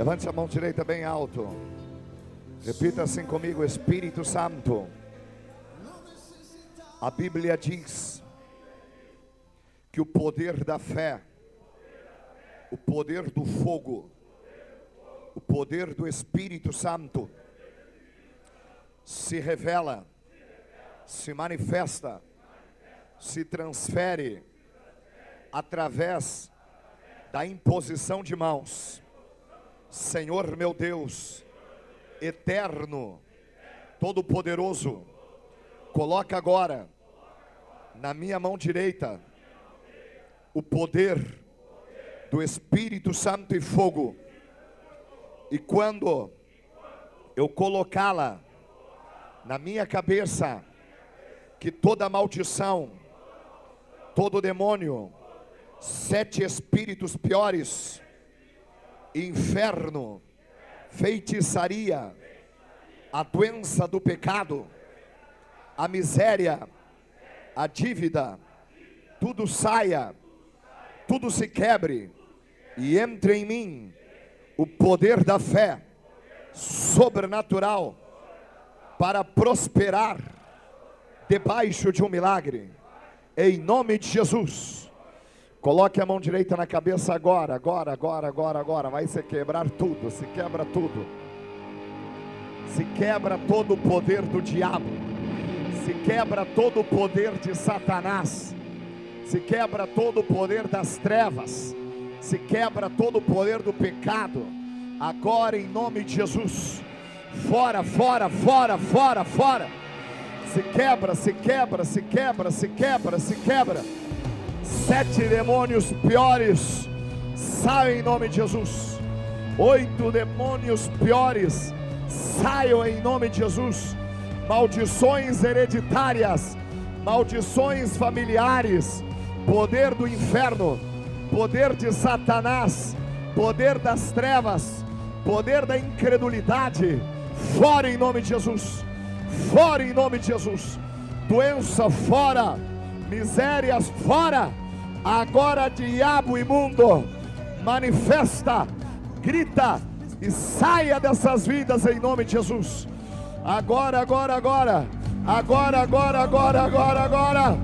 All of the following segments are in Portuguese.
Levante a mão direita bem alto. Repita assim comigo: Espírito Santo. A Bíblia diz que o poder da fé, o poder do fogo, o poder do Espírito Santo se revela, se manifesta, se transfere através da imposição de mãos. Senhor meu Deus, eterno, todo-poderoso, coloca agora na minha mão direita o poder do Espírito Santo e fogo. E quando eu colocá-la na minha cabeça, que toda maldição, todo demônio, sete espíritos piores, inferno, feitiçaria, a doença do pecado, a miséria, a dívida, tudo saia, tudo se quebre e entre em mim o poder da fé sobrenatural para prosperar debaixo de um milagre, em nome de Jesus. Coloque a mão direita na cabeça agora, agora, agora, agora, agora. Vai se quebrar tudo, se quebra tudo. Se quebra todo o poder do diabo. Se quebra todo o poder de Satanás. Se quebra todo o poder das trevas. Se quebra todo o poder do pecado. Agora em nome de Jesus. Fora, fora, fora, fora, fora. Se quebra, se quebra, se quebra, se quebra, se quebra. Sete demônios piores saiam em nome de Jesus. Oito demônios piores saiam em nome de Jesus. Maldições hereditárias, maldições familiares, poder do inferno, poder de Satanás, poder das trevas, poder da incredulidade, fora em nome de Jesus. Fora em nome de Jesus. Doença fora, misérias fora Agora, diabo imundo, manifesta, grita e saia dessas vidas em nome de Jesus. Agora, agora, agora, agora, agora, agora, agora, agora.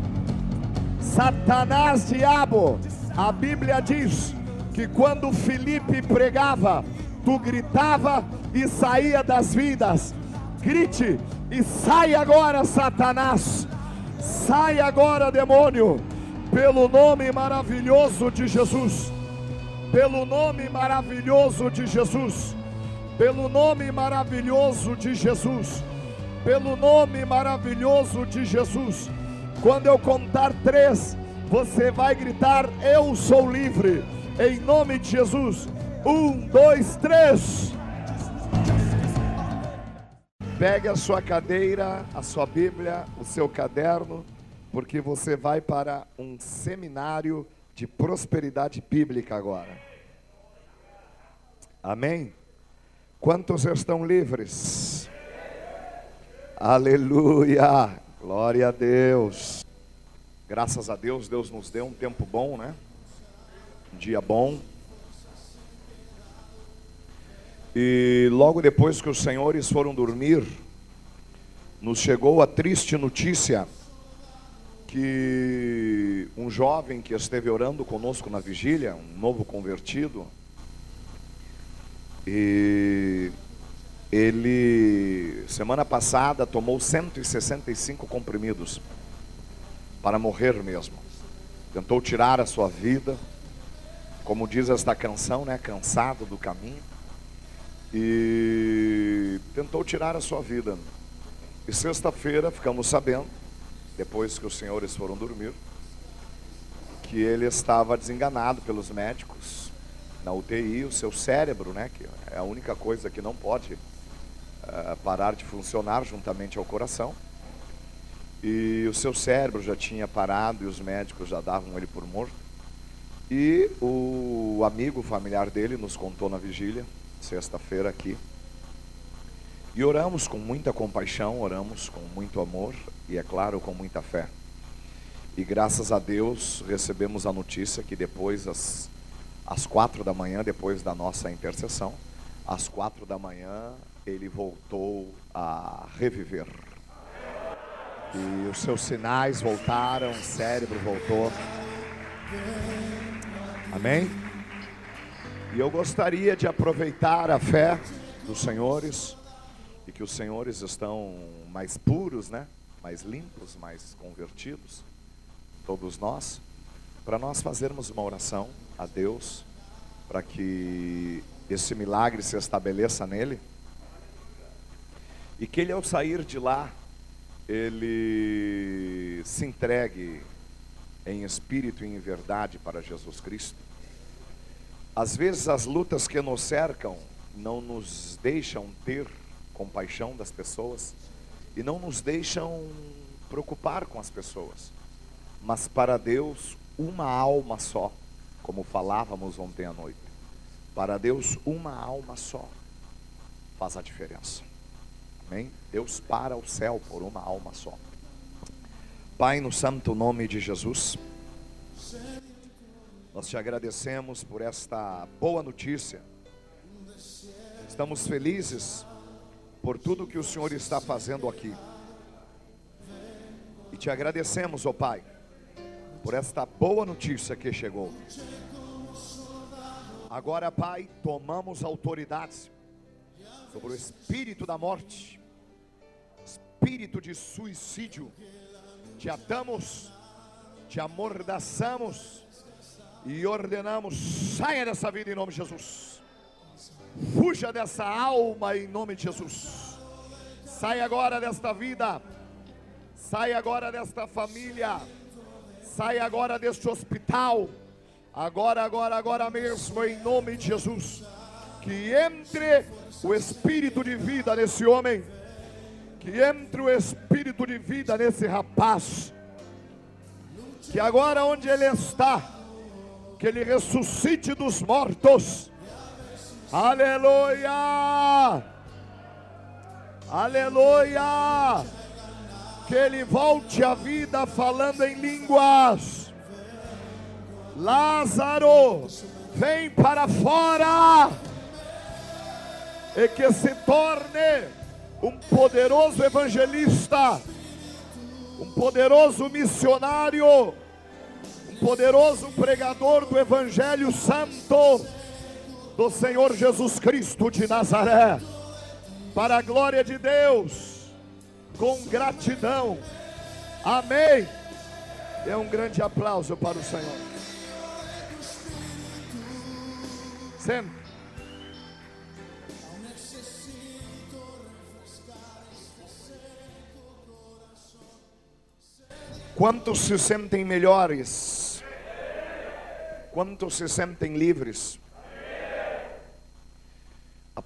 Satanás, diabo, a Bíblia diz que quando Felipe pregava, tu gritava e saía das vidas. Grite e sai agora, Satanás. Sai agora, demônio pelo nome maravilhoso de Jesus, pelo nome maravilhoso de Jesus, pelo nome maravilhoso de Jesus, pelo nome maravilhoso de Jesus. Quando eu contar três, você vai gritar: Eu sou livre, em nome de Jesus. Um, dois, três. Pegue a sua cadeira, a sua Bíblia, o seu caderno porque você vai para um seminário de prosperidade bíblica agora. Amém? Quantos estão livres? Aleluia! Glória a Deus. Graças a Deus, Deus nos deu um tempo bom, né? Um dia bom. E logo depois que os senhores foram dormir, nos chegou a triste notícia que um jovem que esteve orando conosco na vigília, um novo convertido, e ele semana passada tomou 165 comprimidos para morrer mesmo. Tentou tirar a sua vida, como diz esta canção, né, cansado do caminho, e tentou tirar a sua vida. E sexta-feira ficamos sabendo depois que os senhores foram dormir, que ele estava desenganado pelos médicos na UTI, o seu cérebro, né, que é a única coisa que não pode uh, parar de funcionar juntamente ao coração. E o seu cérebro já tinha parado e os médicos já davam ele por morto. E o amigo familiar dele nos contou na vigília, sexta-feira aqui, e oramos com muita compaixão, oramos com muito amor e, é claro, com muita fé. E graças a Deus recebemos a notícia que depois, às, às quatro da manhã, depois da nossa intercessão, às quatro da manhã, ele voltou a reviver. E os seus sinais voltaram, o cérebro voltou. Amém? E eu gostaria de aproveitar a fé dos senhores, e que os senhores estão mais puros, né? Mais limpos, mais convertidos, todos nós, para nós fazermos uma oração a Deus, para que esse milagre se estabeleça nele, e que ele ao sair de lá, ele se entregue em espírito e em verdade para Jesus Cristo. Às vezes as lutas que nos cercam não nos deixam ter compaixão das pessoas e não nos deixam preocupar com as pessoas. Mas para Deus, uma alma só, como falávamos ontem à noite. Para Deus, uma alma só faz a diferença. Amém? Deus para o céu por uma alma só. Pai, no santo nome de Jesus, nós te agradecemos por esta boa notícia. Estamos felizes por tudo que o Senhor está fazendo aqui. E te agradecemos, ó oh Pai, por esta boa notícia que chegou. Agora, Pai, tomamos autoridade sobre o espírito da morte, espírito de suicídio te atamos, te amordaçamos e ordenamos: saia dessa vida em nome de Jesus. Fuja dessa alma em nome de Jesus. Saia agora desta vida. Saia agora desta família. Saia agora deste hospital. Agora, agora, agora mesmo em nome de Jesus. Que entre o espírito de vida nesse homem que entre o espírito de vida nesse rapaz, que agora onde ele está, que ele ressuscite dos mortos, aleluia, aleluia, que ele volte à vida falando em línguas, Lázaro, vem para fora, e que se torne um poderoso evangelista, um poderoso missionário, um poderoso pregador do Evangelho Santo do Senhor Jesus Cristo de Nazaré, para a glória de Deus, com gratidão, amém. É um grande aplauso para o Senhor. Sempre. Quantos se sentem melhores? Quantos se sentem livres?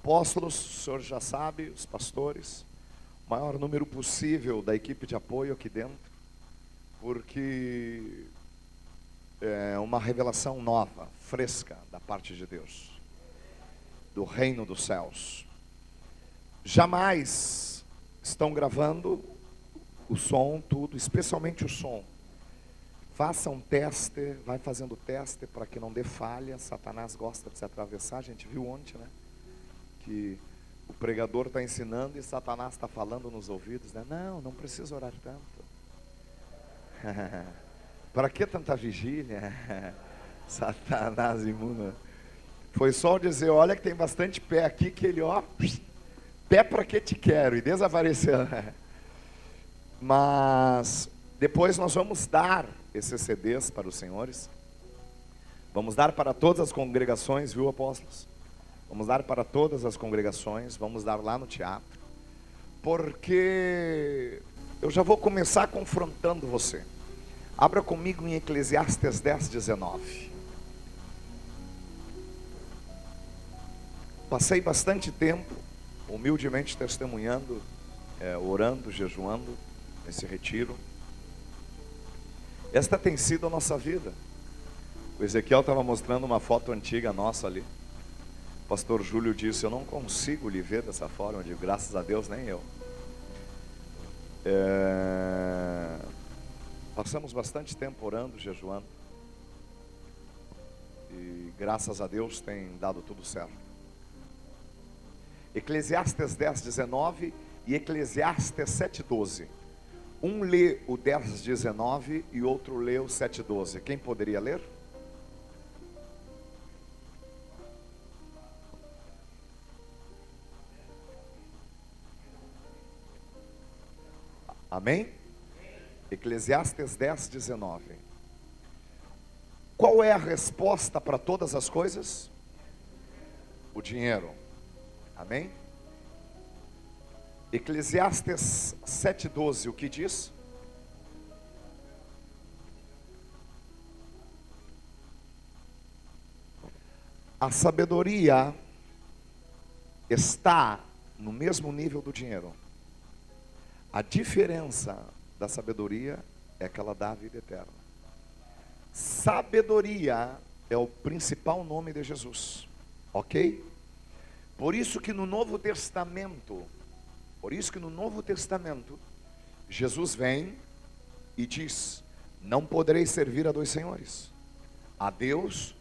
Apóstolos, o senhor já sabe, os pastores, o maior número possível da equipe de apoio aqui dentro, porque é uma revelação nova, fresca da parte de Deus, do reino dos céus. Jamais estão gravando o som, tudo, especialmente o som. Faça um teste, vai fazendo teste para que não dê falha. Satanás gosta de se atravessar. A gente viu ontem, né? Que o pregador está ensinando e Satanás está falando nos ouvidos, né? Não, não precisa orar tanto. para que tanta vigília? Satanás imuna. Foi só dizer, olha que tem bastante pé aqui que ele, ó, pé para que te quero e desapareceu. Mas depois nós vamos dar esses CDs para os senhores. Vamos dar para todas as congregações, viu, apóstolos? Vamos dar para todas as congregações, vamos dar lá no teatro. Porque eu já vou começar confrontando você. Abra comigo em Eclesiastes 10, 19. Passei bastante tempo, humildemente testemunhando, é, orando, jejuando nesse retiro. Esta tem sido a nossa vida. O Ezequiel estava mostrando uma foto antiga nossa ali. Pastor Júlio disse: Eu não consigo lhe ver dessa forma. Eu Graças a Deus, nem eu. É... Passamos bastante tempo orando, jejuando. E graças a Deus tem dado tudo certo. Eclesiastes 10, 19 e Eclesiastes 7, 12. Um lê o 10, 19 e outro lê o 7, 12. Quem poderia ler? Amém? Eclesiastes 10, 19. Qual é a resposta para todas as coisas? O dinheiro. Amém? Eclesiastes 7,12, o que diz? A sabedoria está no mesmo nível do dinheiro. A diferença da sabedoria é que ela dá a vida eterna. Sabedoria é o principal nome de Jesus, ok? Por isso que no Novo Testamento, por isso que no Novo Testamento, Jesus vem e diz: Não podereis servir a dois senhores, a Deus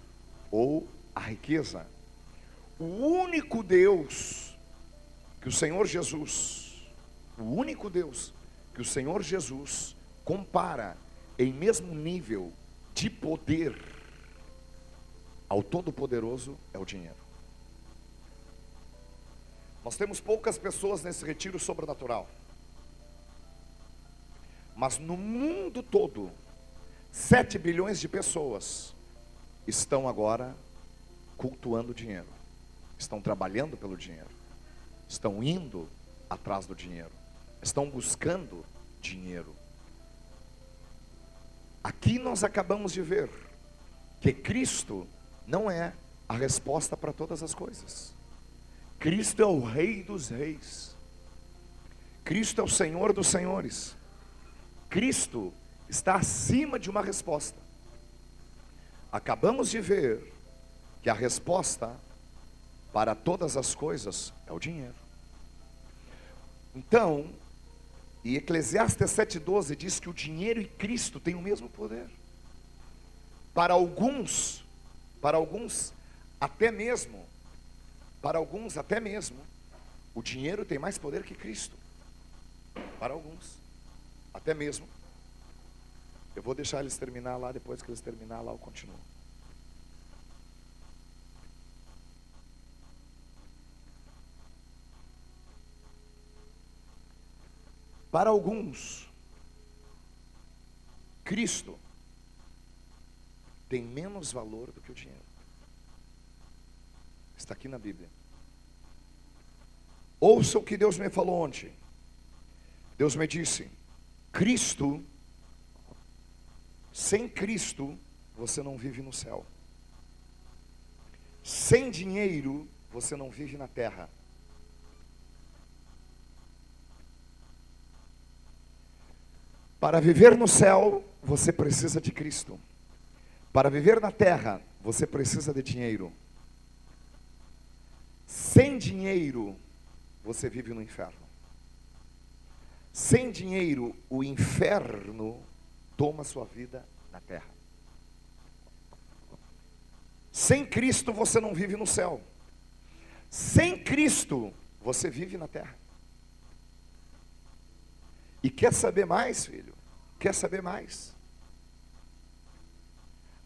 ou a riqueza. O único Deus que o Senhor Jesus o único Deus que o Senhor Jesus compara em mesmo nível de poder ao Todo-Poderoso é o dinheiro. Nós temos poucas pessoas nesse retiro sobrenatural. Mas no mundo todo, 7 bilhões de pessoas estão agora cultuando o dinheiro, estão trabalhando pelo dinheiro, estão indo atrás do dinheiro estão buscando dinheiro. Aqui nós acabamos de ver que Cristo não é a resposta para todas as coisas. Cristo é o Rei dos Reis. Cristo é o Senhor dos Senhores. Cristo está acima de uma resposta. Acabamos de ver que a resposta para todas as coisas é o dinheiro. Então, e Eclesiastes 7,12 diz que o dinheiro e Cristo têm o mesmo poder. Para alguns, para alguns, até mesmo, para alguns, até mesmo, o dinheiro tem mais poder que Cristo. Para alguns, até mesmo. Eu vou deixar eles terminar lá, depois que eles terminar lá eu continuo. Para alguns, Cristo tem menos valor do que o dinheiro. Está aqui na Bíblia. Ouça o que Deus me falou ontem. Deus me disse: Cristo, sem Cristo, você não vive no céu. Sem dinheiro, você não vive na terra. Para viver no céu, você precisa de Cristo. Para viver na terra, você precisa de dinheiro. Sem dinheiro, você vive no inferno. Sem dinheiro, o inferno toma sua vida na terra. Sem Cristo, você não vive no céu. Sem Cristo, você vive na terra. E quer saber mais, filho? Quer saber mais?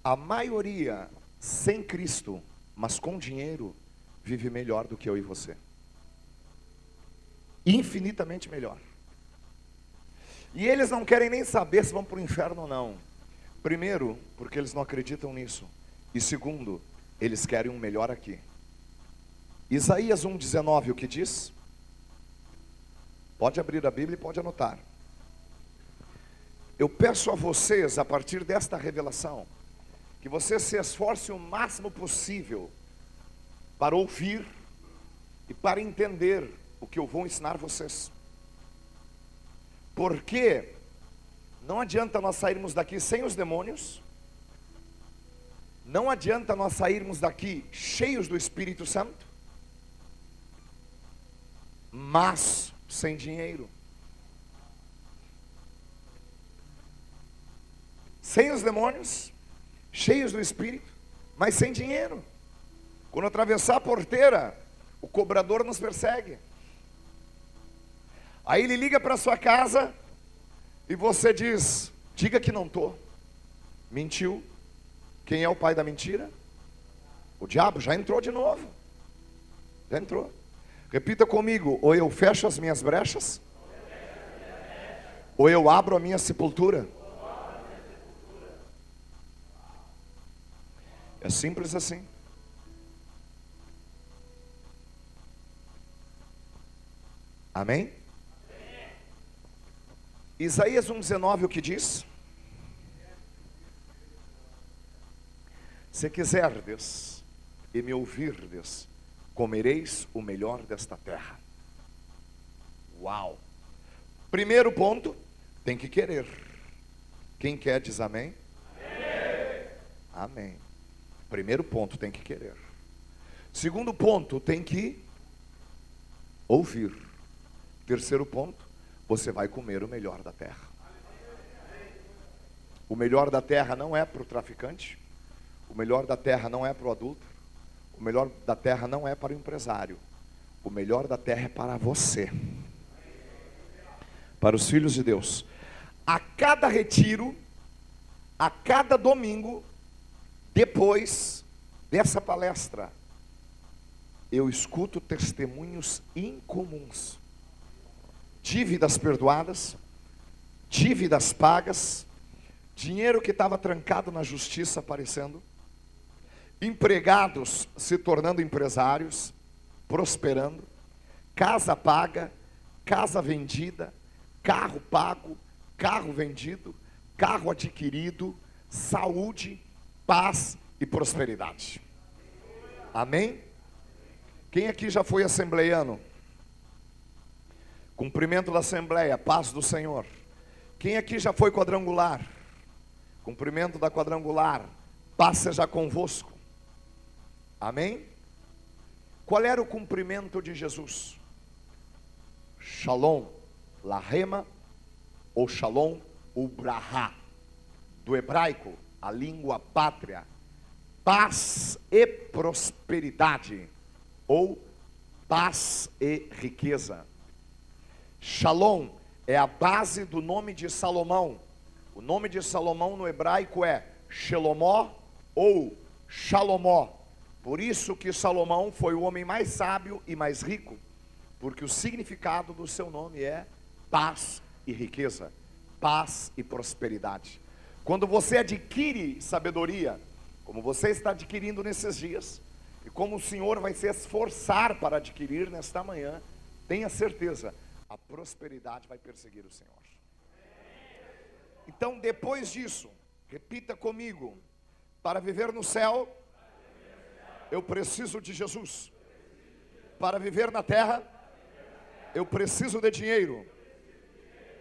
A maioria sem Cristo, mas com dinheiro, vive melhor do que eu e você. Infinitamente melhor. E eles não querem nem saber se vão para o inferno ou não. Primeiro, porque eles não acreditam nisso. E segundo, eles querem um melhor aqui. Isaías 1,19, o que diz? Pode abrir a Bíblia e pode anotar. Eu peço a vocês, a partir desta revelação, que vocês se esforcem o máximo possível para ouvir e para entender o que eu vou ensinar vocês. Porque não adianta nós sairmos daqui sem os demônios, não adianta nós sairmos daqui cheios do Espírito Santo, mas sem dinheiro. Sem os demônios, cheios do Espírito, mas sem dinheiro. Quando atravessar a porteira, O cobrador nos persegue. Aí ele liga para sua casa e você diz: diga que não estou. Mentiu. Quem é o pai da mentira? O diabo já entrou de novo. Já entrou. Repita comigo: ou eu fecho as minhas brechas, ou eu abro a minha sepultura. É simples assim. Amém? Isaías 1,19 o que diz? Se quiserdes e me ouvirdes, comereis o melhor desta terra. Uau! Primeiro ponto, tem que querer. Quem quer diz amém? Amém. Primeiro ponto, tem que querer. Segundo ponto, tem que ouvir. Terceiro ponto, você vai comer o melhor da terra. O melhor da terra não é para o traficante, o melhor da terra não é para o adulto, o melhor da terra não é para o empresário, o melhor da terra é para você, para os filhos de Deus. A cada retiro, a cada domingo, depois dessa palestra, eu escuto testemunhos incomuns. Dívidas perdoadas, dívidas pagas, dinheiro que estava trancado na justiça aparecendo, empregados se tornando empresários, prosperando, casa paga, casa vendida, carro pago, carro vendido, carro adquirido, saúde, paz e prosperidade. Amém? Quem aqui já foi assembleiano? Cumprimento da Assembleia, paz do Senhor. Quem aqui já foi quadrangular? Cumprimento da quadrangular, paz seja convosco. Amém? Qual era o cumprimento de Jesus? Shalom, Lahema ou Shalom Ubraha. Do hebraico, a língua pátria, paz e prosperidade ou paz e riqueza. Shalom é a base do nome de Salomão. O nome de Salomão no hebraico é Shelomó ou Shalomó. Por isso que Salomão foi o homem mais sábio e mais rico, porque o significado do seu nome é paz e riqueza, paz e prosperidade. Quando você adquire sabedoria, como você está adquirindo nesses dias, e como o Senhor vai se esforçar para adquirir nesta manhã, tenha certeza, a prosperidade vai perseguir o Senhor. Então, depois disso, repita comigo: para viver no céu, eu preciso de Jesus. Para viver na terra, eu preciso de dinheiro.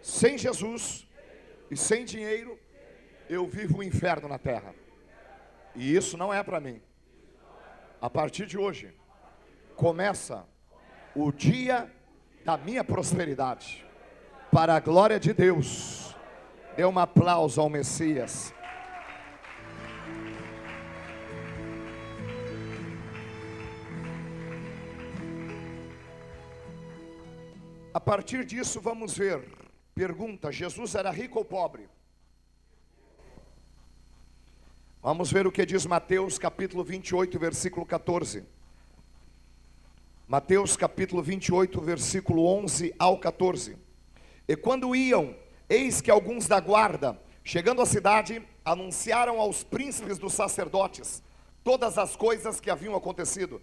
Sem Jesus e sem dinheiro, eu vivo o inferno na terra. E isso não é para mim. A partir de hoje, começa o dia da minha prosperidade. Para a glória de Deus. Dê um aplauso ao Messias. A partir disso, vamos ver. Pergunta: Jesus era rico ou pobre? Vamos ver o que diz Mateus capítulo 28, versículo 14. Mateus capítulo 28, versículo 11 ao 14. E quando iam, eis que alguns da guarda, chegando à cidade, anunciaram aos príncipes dos sacerdotes todas as coisas que haviam acontecido.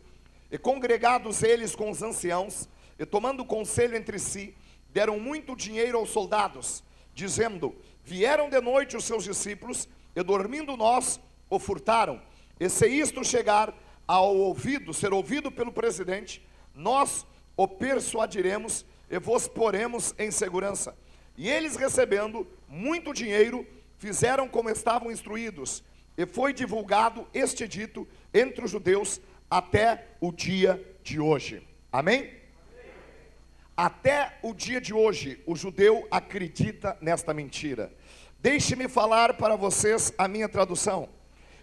E congregados eles com os anciãos, e tomando conselho entre si, deram muito dinheiro aos soldados, dizendo: Vieram de noite os seus discípulos, e dormindo nós, o furtaram. E se isto chegar ao ouvido, ser ouvido pelo presidente, nós o persuadiremos e vos poremos em segurança. E eles, recebendo muito dinheiro, fizeram como estavam instruídos, e foi divulgado este dito entre os judeus até o dia de hoje. Amém? Até o dia de hoje, o judeu acredita nesta mentira. Deixe-me falar para vocês a minha tradução.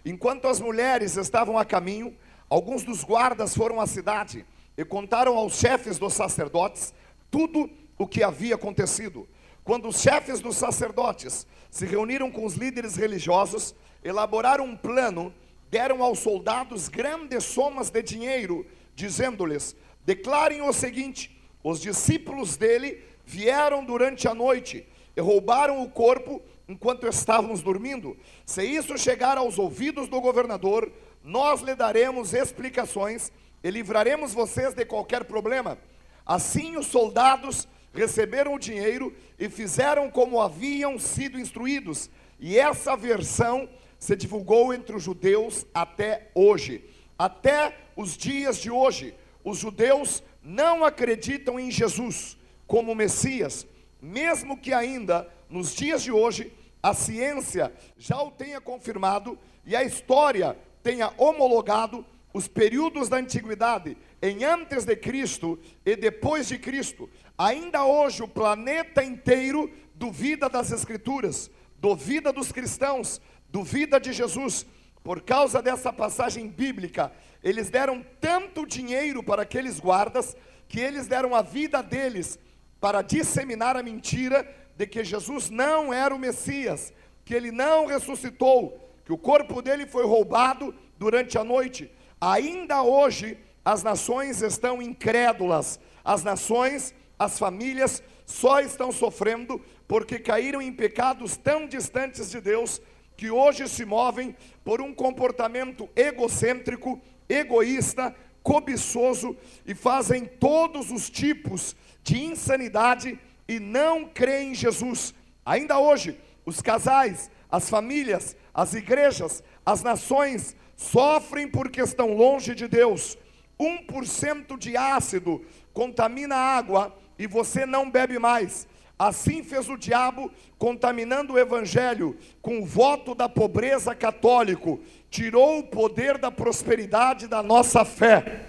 Enquanto as mulheres estavam a caminho, alguns dos guardas foram à cidade e contaram aos chefes dos sacerdotes tudo o que havia acontecido. Quando os chefes dos sacerdotes se reuniram com os líderes religiosos, elaboraram um plano, deram aos soldados grandes somas de dinheiro, dizendo-lhes: declarem o seguinte: os discípulos dele vieram durante a noite e roubaram o corpo enquanto estávamos dormindo. Se isso chegar aos ouvidos do governador, nós lhe daremos explicações e livraremos vocês de qualquer problema. Assim os soldados receberam o dinheiro e fizeram como haviam sido instruídos. E essa versão se divulgou entre os judeus até hoje. Até os dias de hoje, os judeus não acreditam em Jesus como Messias, mesmo que ainda nos dias de hoje a ciência já o tenha confirmado e a história tenha homologado os períodos da antiguidade em antes de Cristo e depois de Cristo. Ainda hoje o planeta inteiro duvida das escrituras, duvida dos cristãos, duvida de Jesus. Por causa dessa passagem bíblica, eles deram tanto dinheiro para aqueles guardas que eles deram a vida deles para disseminar a mentira de que Jesus não era o Messias, que ele não ressuscitou, que o corpo dele foi roubado durante a noite. Ainda hoje, as nações estão incrédulas, as nações, as famílias só estão sofrendo porque caíram em pecados tão distantes de Deus que hoje se movem por um comportamento egocêntrico, egoísta, cobiçoso e fazem todos os tipos de insanidade e não creem em Jesus. Ainda hoje, os casais, as famílias, as igrejas, as nações sofrem porque estão longe de Deus. 1% de ácido contamina a água e você não bebe mais. Assim fez o diabo, contaminando o evangelho com o voto da pobreza católico, tirou o poder da prosperidade da nossa fé.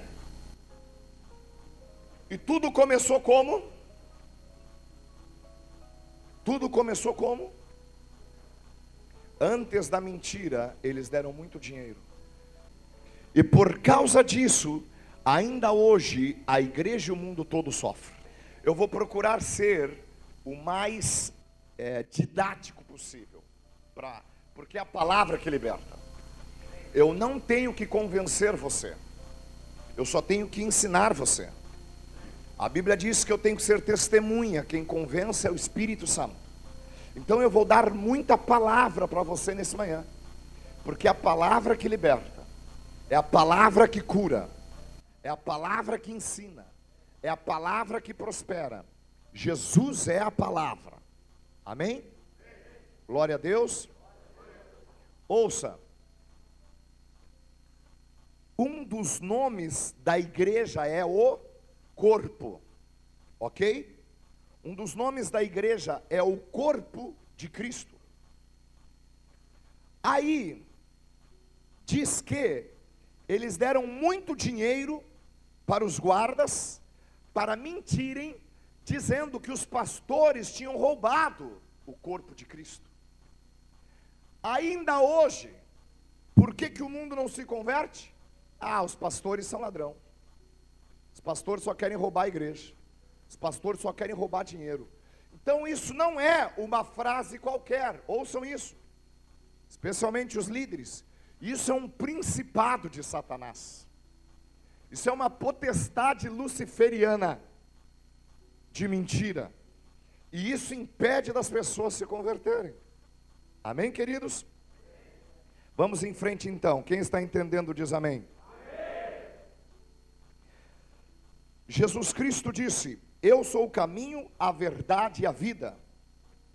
E tudo começou como? Tudo começou como? Antes da mentira, eles deram muito dinheiro. E por causa disso, ainda hoje, a igreja e o mundo todo sofrem. Eu vou procurar ser o mais é, didático possível, pra, porque é a palavra que liberta. Eu não tenho que convencer você, eu só tenho que ensinar você. A Bíblia diz que eu tenho que ser testemunha, quem convence é o Espírito Santo. Então eu vou dar muita palavra para você nesse manhã, porque é a palavra que liberta, é a palavra que cura, é a palavra que ensina, é a palavra que prospera. Jesus é a palavra. Amém? Glória a Deus. Ouça. Um dos nomes da igreja é o corpo, ok? Um dos nomes da igreja é o corpo de Cristo. Aí, diz que eles deram muito dinheiro para os guardas, para mentirem, dizendo que os pastores tinham roubado o corpo de Cristo. Ainda hoje, por que, que o mundo não se converte? Ah, os pastores são ladrão. Os pastores só querem roubar a igreja. Os pastores só querem roubar dinheiro. Então isso não é uma frase qualquer. Ouçam isso. Especialmente os líderes. Isso é um principado de Satanás. Isso é uma potestade luciferiana de mentira. E isso impede das pessoas se converterem. Amém, queridos? Vamos em frente então. Quem está entendendo diz amém. Jesus Cristo disse: Eu sou o caminho, a verdade e a vida.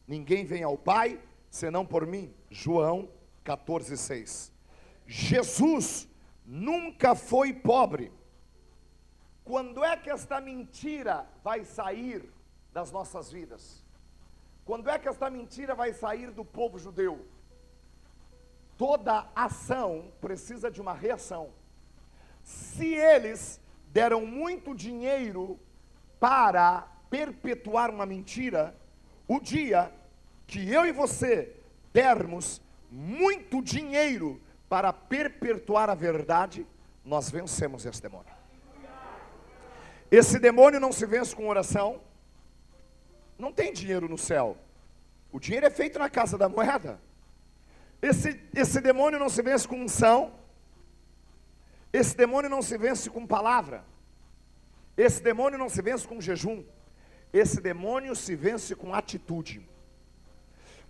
Ninguém vem ao Pai senão por mim. João 14,6. Jesus nunca foi pobre. Quando é que esta mentira vai sair das nossas vidas? Quando é que esta mentira vai sair do povo judeu? Toda ação precisa de uma reação. Se eles deram muito dinheiro para perpetuar uma mentira, o dia que eu e você dermos muito dinheiro para perpetuar a verdade, nós vencemos esse demônio. Esse demônio não se vence com oração. Não tem dinheiro no céu. O dinheiro é feito na casa da moeda. Esse, esse demônio não se vence com unção. Esse demônio não se vence com palavra. Esse demônio não se vence com jejum. Esse demônio se vence com atitude.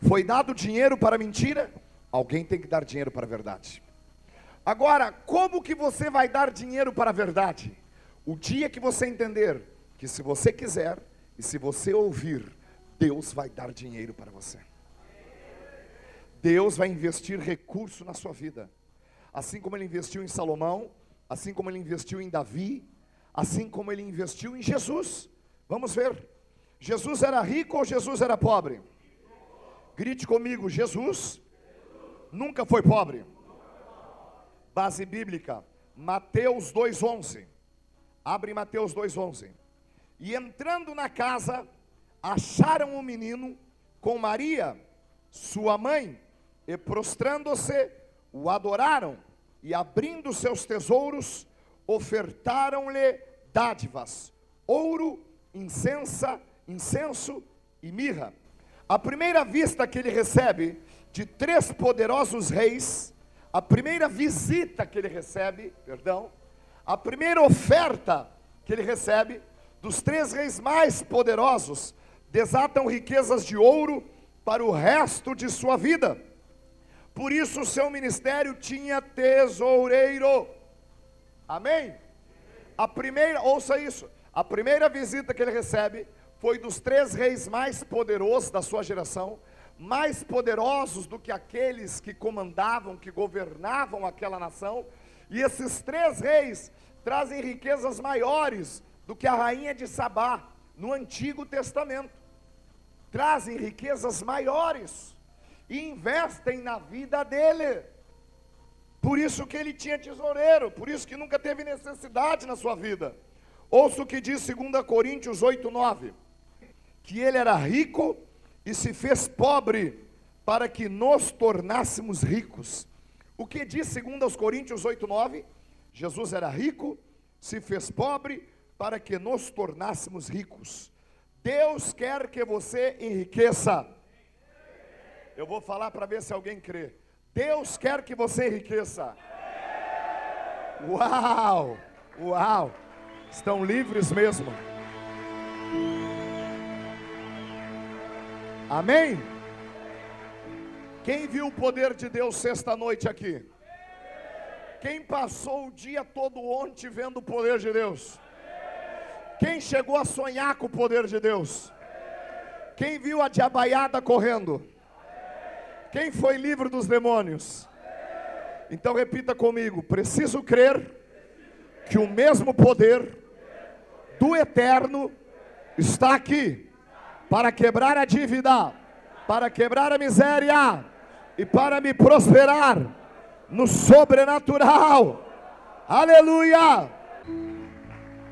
Foi dado dinheiro para mentira, alguém tem que dar dinheiro para a verdade. Agora, como que você vai dar dinheiro para a verdade? O dia que você entender que se você quiser e se você ouvir, Deus vai dar dinheiro para você. Deus vai investir recurso na sua vida. Assim como ele investiu em Salomão, assim como ele investiu em Davi, assim como ele investiu em Jesus. Vamos ver. Jesus era rico ou Jesus era pobre? Grite comigo, Jesus nunca foi pobre. Base bíblica, Mateus 2:11. Abre Mateus 2:11. E entrando na casa, acharam o um menino com Maria, sua mãe, e prostrando-se, o adoraram, e abrindo seus tesouros, ofertaram-lhe dádivas, ouro, incensa, incenso e mirra. A primeira vista que ele recebe de três poderosos reis, a primeira visita que ele recebe, perdão, a primeira oferta que ele recebe dos três reis mais poderosos, desatam riquezas de ouro para o resto de sua vida. Por isso o seu ministério tinha tesoureiro. Amém? A primeira, ouça isso, a primeira visita que ele recebe foi dos três reis mais poderosos da sua geração, mais poderosos do que aqueles que comandavam, que governavam aquela nação, e esses três reis trazem riquezas maiores do que a rainha de Sabá no Antigo Testamento. Trazem riquezas maiores e investem na vida dele. Por isso que ele tinha tesoureiro, por isso que nunca teve necessidade na sua vida. Ouça o que diz 2 Coríntios 8, 9 que ele era rico e se fez pobre para que nos tornássemos ricos. O que diz segundo aos Coríntios 8:9? Jesus era rico, se fez pobre para que nos tornássemos ricos. Deus quer que você enriqueça. Eu vou falar para ver se alguém crê. Deus quer que você enriqueça. Uau! Uau! Estão livres mesmo. Amém? Quem viu o poder de Deus sexta-noite aqui? Quem passou o dia todo ontem vendo o poder de Deus? Quem chegou a sonhar com o poder de Deus? Quem viu a diabaiada correndo? Quem foi livre dos demônios? Então repita comigo: preciso crer que o mesmo poder do eterno está aqui para quebrar a dívida, para quebrar a miséria e para me prosperar no sobrenatural. Aleluia!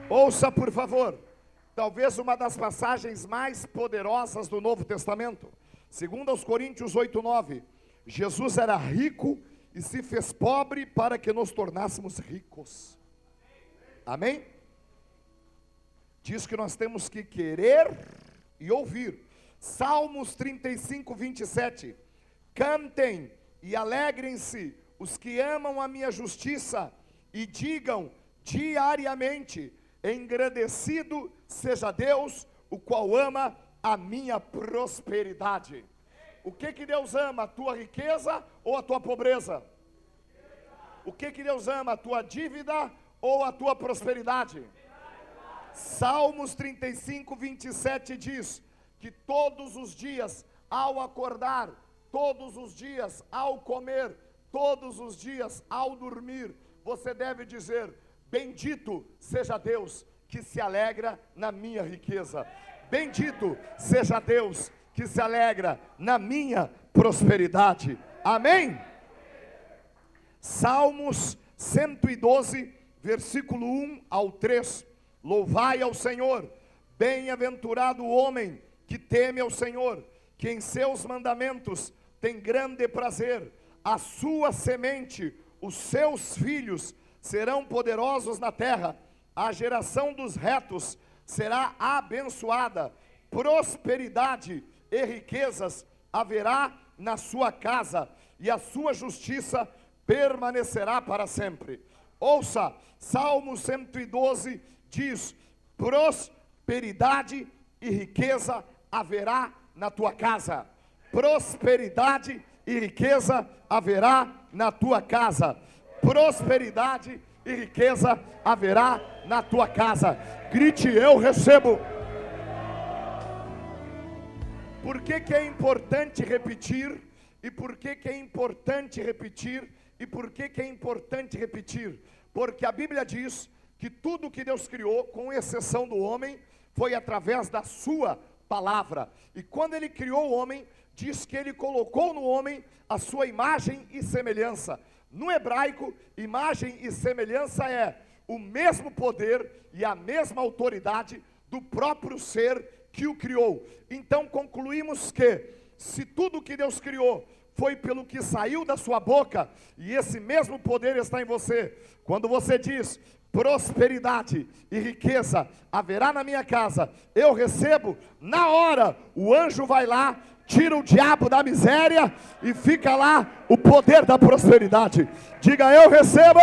Ouça, por favor, talvez uma das passagens mais poderosas do Novo Testamento, segundo aos Coríntios 8:9. Jesus era rico e se fez pobre para que nos tornássemos ricos. Amém? Diz que nós temos que querer e ouvir. Salmos 35, 27. Cantem e alegrem-se os que amam a minha justiça, e digam diariamente: engrandecido seja Deus, o qual ama a minha prosperidade. O que que Deus ama? A tua riqueza ou a tua pobreza? O que que Deus ama? A tua dívida ou a tua prosperidade? Salmos 35, 27 diz que todos os dias, ao acordar, todos os dias, ao comer, todos os dias, ao dormir, você deve dizer: Bendito seja Deus que se alegra na minha riqueza. Bendito seja Deus que se alegra na minha prosperidade. Amém? Salmos 112, versículo 1 ao 3. Louvai ao Senhor, bem-aventurado o homem que teme ao Senhor, que em seus mandamentos tem grande prazer. A sua semente, os seus filhos serão poderosos na terra. a geração dos retos será abençoada, prosperidade e riquezas haverá na sua casa, e a sua justiça permanecerá para sempre. Ouça, Salmo 112 diz: prosperidade e riqueza haverá na tua casa. Prosperidade e riqueza haverá na tua casa. Prosperidade e riqueza haverá na tua casa. Grite, eu recebo. Por que, que é importante repetir? E por que, que é importante repetir? E por que, que é importante repetir? Porque a Bíblia diz que tudo que Deus criou, com exceção do homem, foi através da sua palavra. E quando ele criou o homem, diz que ele colocou no homem a sua imagem e semelhança. No hebraico, imagem e semelhança é o mesmo poder e a mesma autoridade do próprio ser que o criou. Então concluímos que, se tudo que Deus criou foi pelo que saiu da sua boca, e esse mesmo poder está em você, quando você diz, prosperidade e riqueza haverá na minha casa, eu recebo, na hora, o anjo vai lá, tira o diabo da miséria e fica lá o poder da prosperidade. Diga, eu recebo.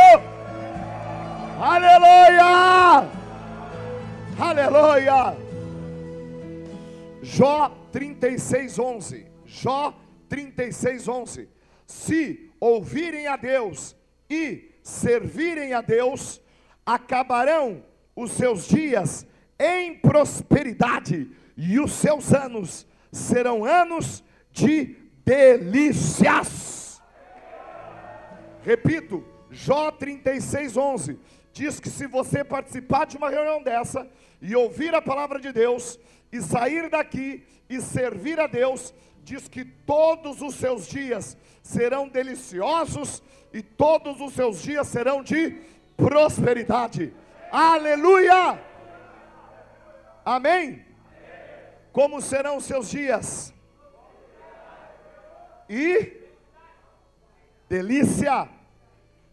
Aleluia! Aleluia! Jó 36, 11. Jó 36, 11. Se ouvirem a Deus e servirem a Deus, acabarão os seus dias em prosperidade e os seus anos serão anos de delícias. Repito, Jó 36, 11 diz que se você participar de uma reunião dessa e ouvir a palavra de Deus e sair daqui e servir a Deus, diz que todos os seus dias serão deliciosos e todos os seus dias serão de prosperidade. Aleluia! Amém? Como serão os seus dias? E delícia.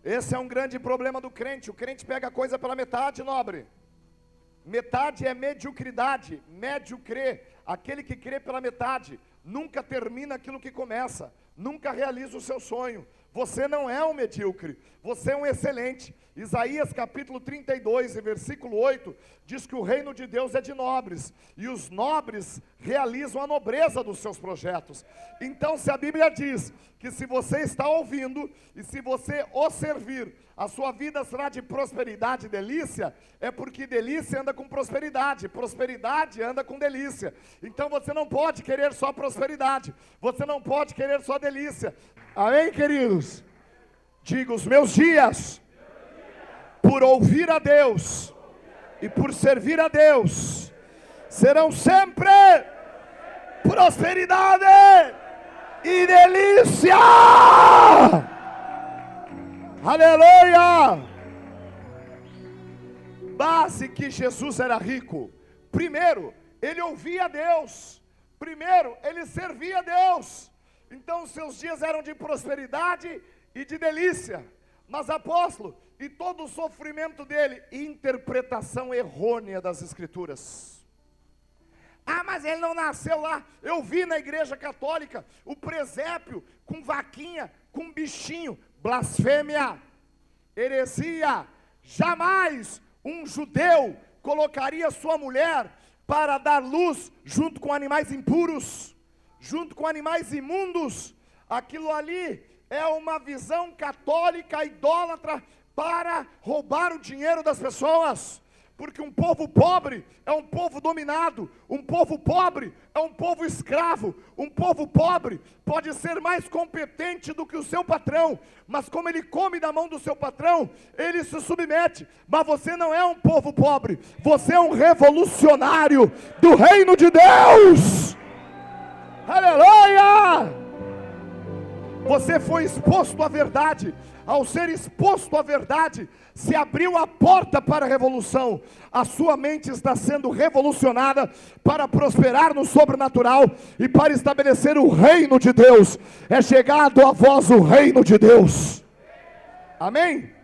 Esse é um grande problema do crente. O crente pega a coisa pela metade, nobre. Metade é mediocridade, médio crê. Aquele que crê pela metade nunca termina aquilo que começa, nunca realiza o seu sonho. Você não é um medíocre, você é um excelente. Isaías capítulo 32, versículo 8, diz que o reino de Deus é de nobres, e os nobres realizam a nobreza dos seus projetos. Então, se a Bíblia diz que se você está ouvindo e se você o servir, a sua vida será de prosperidade e delícia, é porque delícia anda com prosperidade, prosperidade anda com delícia. Então você não pode querer só prosperidade, você não pode querer só delícia. Amém, queridos? Diga os meus dias por ouvir a Deus e por servir a Deus, serão sempre prosperidade e delícia. Aleluia! Base que Jesus era rico. Primeiro, ele ouvia Deus. Primeiro, ele servia a Deus. Então, seus dias eram de prosperidade e de delícia. Mas, apóstolo, e todo o sofrimento dele, interpretação errônea das Escrituras. Ah, mas ele não nasceu lá. Eu vi na igreja católica o presépio com vaquinha, com bichinho, blasfêmia, heresia. Jamais um judeu colocaria sua mulher para dar luz junto com animais impuros, junto com animais imundos. Aquilo ali é uma visão católica idólatra para roubar o dinheiro das pessoas. Porque um povo pobre é um povo dominado, um povo pobre é um povo escravo, um povo pobre pode ser mais competente do que o seu patrão, mas como ele come da mão do seu patrão, ele se submete. Mas você não é um povo pobre, você é um revolucionário do reino de Deus. Aleluia! Você foi exposto à verdade, ao ser exposto à verdade, se abriu a porta para a revolução. A sua mente está sendo revolucionada para prosperar no sobrenatural e para estabelecer o reino de Deus. É chegado a vós o reino de Deus. Amém?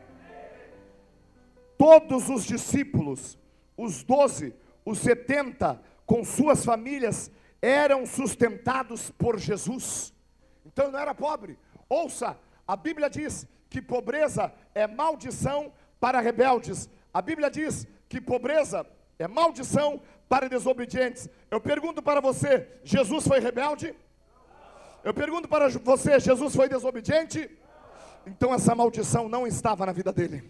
todos os discípulos, os doze, os setenta, com suas famílias, eram sustentados por Jesus. Então não era pobre. Ouça, a Bíblia diz que pobreza é maldição para rebeldes. A Bíblia diz que pobreza é maldição para desobedientes. Eu pergunto para você: Jesus foi rebelde? Eu pergunto para você: Jesus foi desobediente? Então essa maldição não estava na vida dele.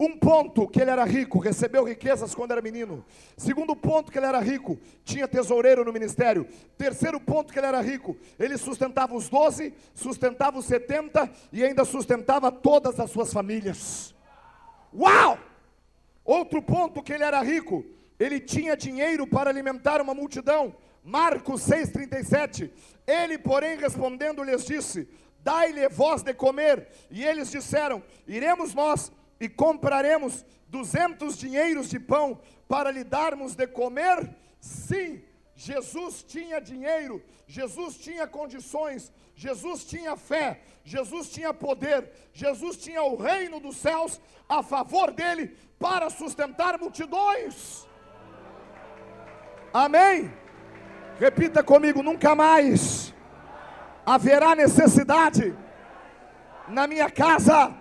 Um ponto que ele era rico, recebeu riquezas quando era menino. Segundo ponto que ele era rico, tinha tesoureiro no ministério. Terceiro ponto que ele era rico, ele sustentava os doze, sustentava os setenta e ainda sustentava todas as suas famílias. Uau! Outro ponto que ele era rico, ele tinha dinheiro para alimentar uma multidão. Marcos 6,37. Ele, porém, respondendo, lhes disse: Dai-lhe voz de comer. E eles disseram: Iremos nós e compraremos duzentos dinheiros de pão para lhe darmos de comer? Sim, Jesus tinha dinheiro, Jesus tinha condições, Jesus tinha fé, Jesus tinha poder, Jesus tinha o reino dos céus a favor dele para sustentar multidões. Amém? Repita comigo: nunca mais haverá necessidade na minha casa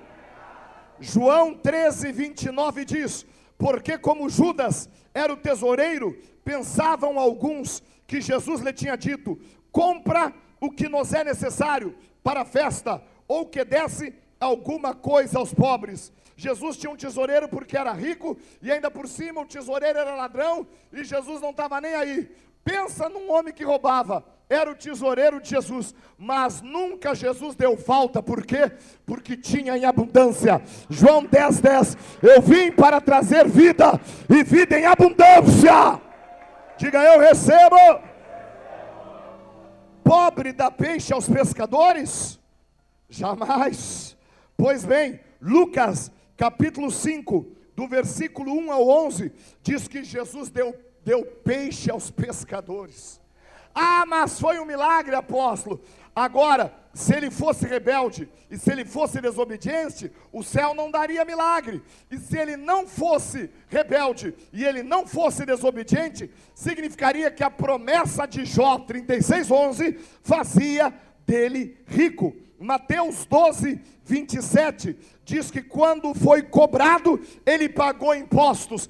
João 13, 29 diz: Porque como Judas era o tesoureiro, pensavam alguns que Jesus lhe tinha dito: Compra o que nos é necessário para a festa, ou que desse alguma coisa aos pobres. Jesus tinha um tesoureiro porque era rico, e ainda por cima o tesoureiro era ladrão, e Jesus não estava nem aí. Pensa num homem que roubava era o tesoureiro de Jesus, mas nunca Jesus deu falta, por quê? Porque tinha em abundância. João 10, 10, eu vim para trazer vida e vida em abundância. Diga eu recebo. Pobre dá peixe aos pescadores? Jamais. Pois bem, Lucas capítulo 5, do versículo 1 ao 11, diz que Jesus deu, deu peixe aos pescadores. Ah, mas foi um milagre, apóstolo. Agora, se ele fosse rebelde e se ele fosse desobediente, o céu não daria milagre. E se ele não fosse rebelde e ele não fosse desobediente, significaria que a promessa de Jó 36:11 fazia dele rico. Mateus 12, 27 diz que quando foi cobrado, ele pagou impostos.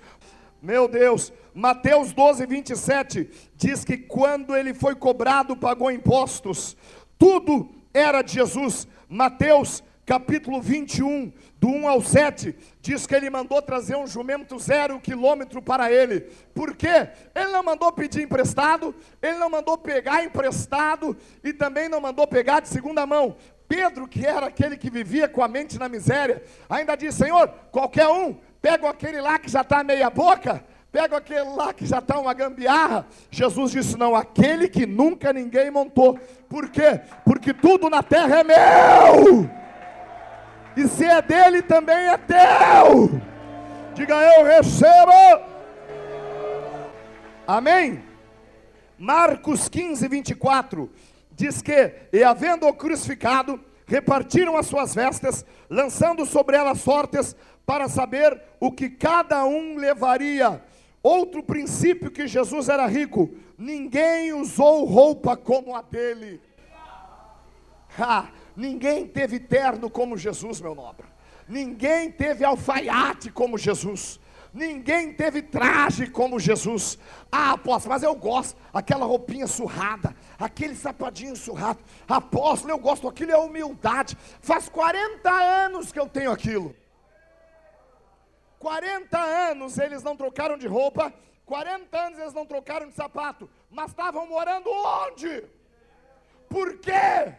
Meu Deus, Mateus 12, 27 diz que quando ele foi cobrado, pagou impostos. Tudo era de Jesus. Mateus capítulo 21, do 1 ao 7, diz que ele mandou trazer um jumento zero quilômetro para ele. Por quê? Ele não mandou pedir emprestado, ele não mandou pegar emprestado e também não mandou pegar de segunda mão. Pedro, que era aquele que vivia com a mente na miséria, ainda disse: Senhor, qualquer um pega aquele lá que já está meia boca, pega aquele lá que já está uma gambiarra. Jesus disse: não, aquele que nunca ninguém montou. Por quê? Porque tudo na terra é meu. E se é dele, também é teu. Diga eu recebo. Amém? Marcos 15, 24 diz que, e havendo-o crucificado, repartiram as suas vestes, lançando sobre elas sortes, para saber o que cada um levaria. Outro princípio que Jesus era rico: ninguém usou roupa como a dele. Ha, ninguém teve terno como Jesus, meu nobre. Ninguém teve alfaiate como Jesus. Ninguém teve traje como Jesus. Ah, apóstolo, mas eu gosto. Aquela roupinha surrada, aquele sapatinho surrado. Apóstolo, eu gosto. Aquilo é humildade. Faz 40 anos que eu tenho aquilo. 40 anos eles não trocaram de roupa, 40 anos eles não trocaram de sapato, mas estavam morando onde? Por quê?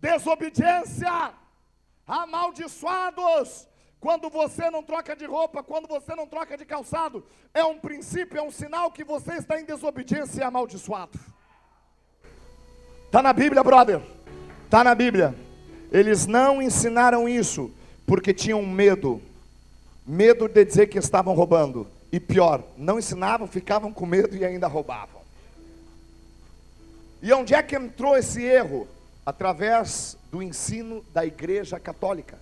Desobediência, amaldiçoados. Quando você não troca de roupa, quando você não troca de calçado, é um princípio, é um sinal que você está em desobediência e amaldiçoado. Está na Bíblia, brother. Está na Bíblia. Eles não ensinaram isso porque tinham medo medo de dizer que estavam roubando. E pior, não ensinavam, ficavam com medo e ainda roubavam. E onde é que entrou esse erro? Através do ensino da Igreja Católica.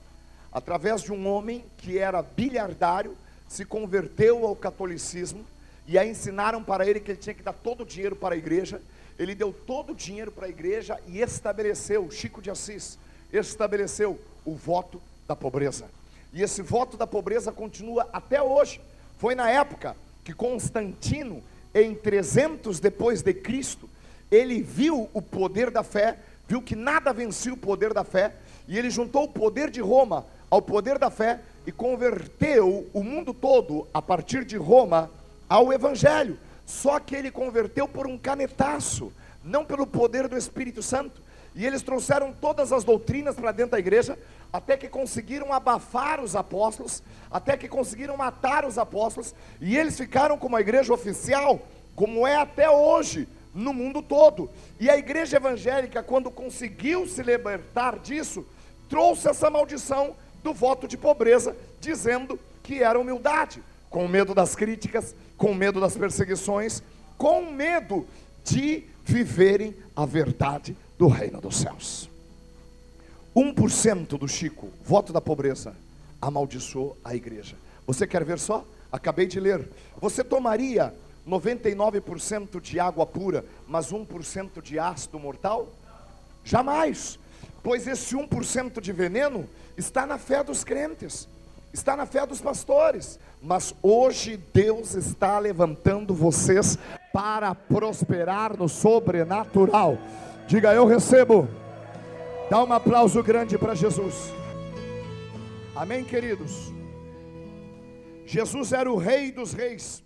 através de um homem que era bilhardário, se converteu ao catolicismo e aí ensinaram para ele que ele tinha que dar todo o dinheiro para a igreja. Ele deu todo o dinheiro para a igreja e estabeleceu, Chico de Assis, estabeleceu o voto da pobreza. E esse voto da pobreza continua até hoje. Foi na época que Constantino, em 300 depois de Cristo, ele viu o poder da fé, viu que nada vencia o poder da fé, e ele juntou o poder de Roma ao poder da fé e converteu o mundo todo a partir de Roma ao evangelho. Só que ele converteu por um canetaço, não pelo poder do Espírito Santo. E eles trouxeram todas as doutrinas para dentro da igreja, até que conseguiram abafar os apóstolos, até que conseguiram matar os apóstolos, e eles ficaram como a igreja oficial, como é até hoje, no mundo todo. E a igreja evangélica, quando conseguiu se libertar disso, trouxe essa maldição do voto de pobreza, dizendo que era humildade, com medo das críticas, com medo das perseguições, com medo de viverem a verdade do reino dos céus. 1% do Chico, voto da pobreza, amaldiçoou a igreja. Você quer ver só? Acabei de ler. Você tomaria 99% de água pura, mas 1% de ácido mortal? Jamais. Pois esse 1% de veneno está na fé dos crentes, está na fé dos pastores. Mas hoje Deus está levantando vocês para prosperar no sobrenatural. Diga, eu recebo. Dá um aplauso grande para Jesus. Amém, queridos? Jesus era o Rei dos Reis.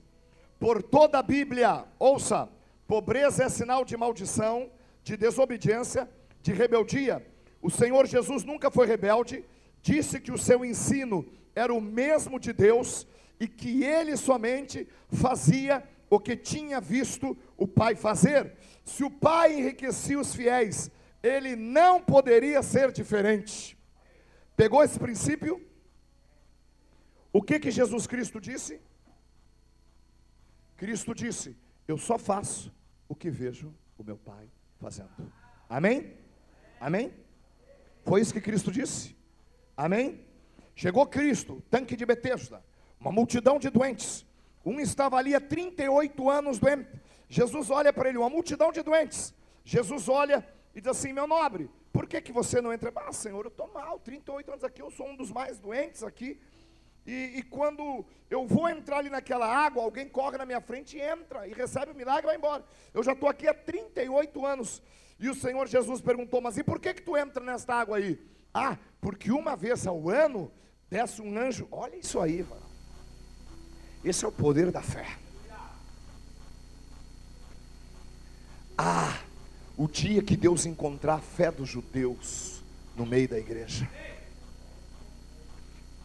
Por toda a Bíblia, ouça: pobreza é sinal de maldição, de desobediência, de rebeldia. O Senhor Jesus nunca foi rebelde, disse que o seu ensino era o mesmo de Deus e que ele somente fazia o que tinha visto o Pai fazer. Se o Pai enriquecia os fiéis, ele não poderia ser diferente. Pegou esse princípio? O que que Jesus Cristo disse? Cristo disse: Eu só faço o que vejo o meu Pai fazendo. Amém? Amém? Foi isso que Cristo disse? Amém? Chegou Cristo, tanque de Betesda, uma multidão de doentes. Um estava ali há 38 anos doente. Jesus olha para ele, uma multidão de doentes. Jesus olha e diz assim: Meu nobre, por que, que você não entra? Ah, Senhor, eu estou mal, 38 anos aqui, eu sou um dos mais doentes aqui. E, e, quando eu vou entrar ali naquela água, alguém corre na minha frente e entra, e recebe o milagre e vai embora. Eu já estou aqui há 38 anos. E o Senhor Jesus perguntou: Mas e por que, que tu entra nesta água aí? Ah, porque uma vez ao ano desce um anjo. Olha isso aí, mano. Esse é o poder da fé. Ah, o dia que Deus encontrar a fé dos judeus no meio da igreja.